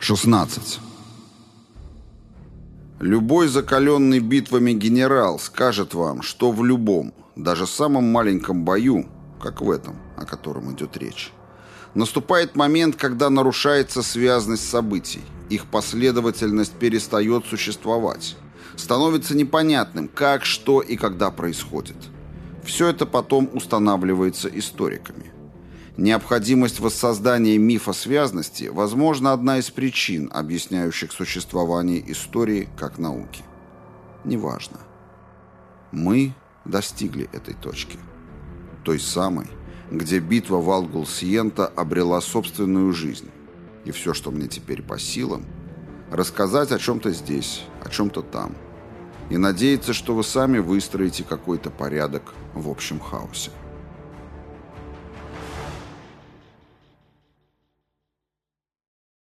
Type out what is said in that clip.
16. Любой закаленный битвами генерал скажет вам, что в любом, даже самом маленьком бою, как в этом, о котором идет речь, наступает момент, когда нарушается связность событий, их последовательность перестает существовать, становится непонятным, как, что и когда происходит. Все это потом устанавливается историками. Необходимость воссоздания мифа связности, возможно, одна из причин, объясняющих существование истории как науки. Неважно. Мы достигли этой точки. Той самой, где битва Валгул-Сиента обрела собственную жизнь. И все, что мне теперь по силам, рассказать о чем-то здесь, о чем-то там. И надеяться, что вы сами выстроите какой-то порядок в общем хаосе.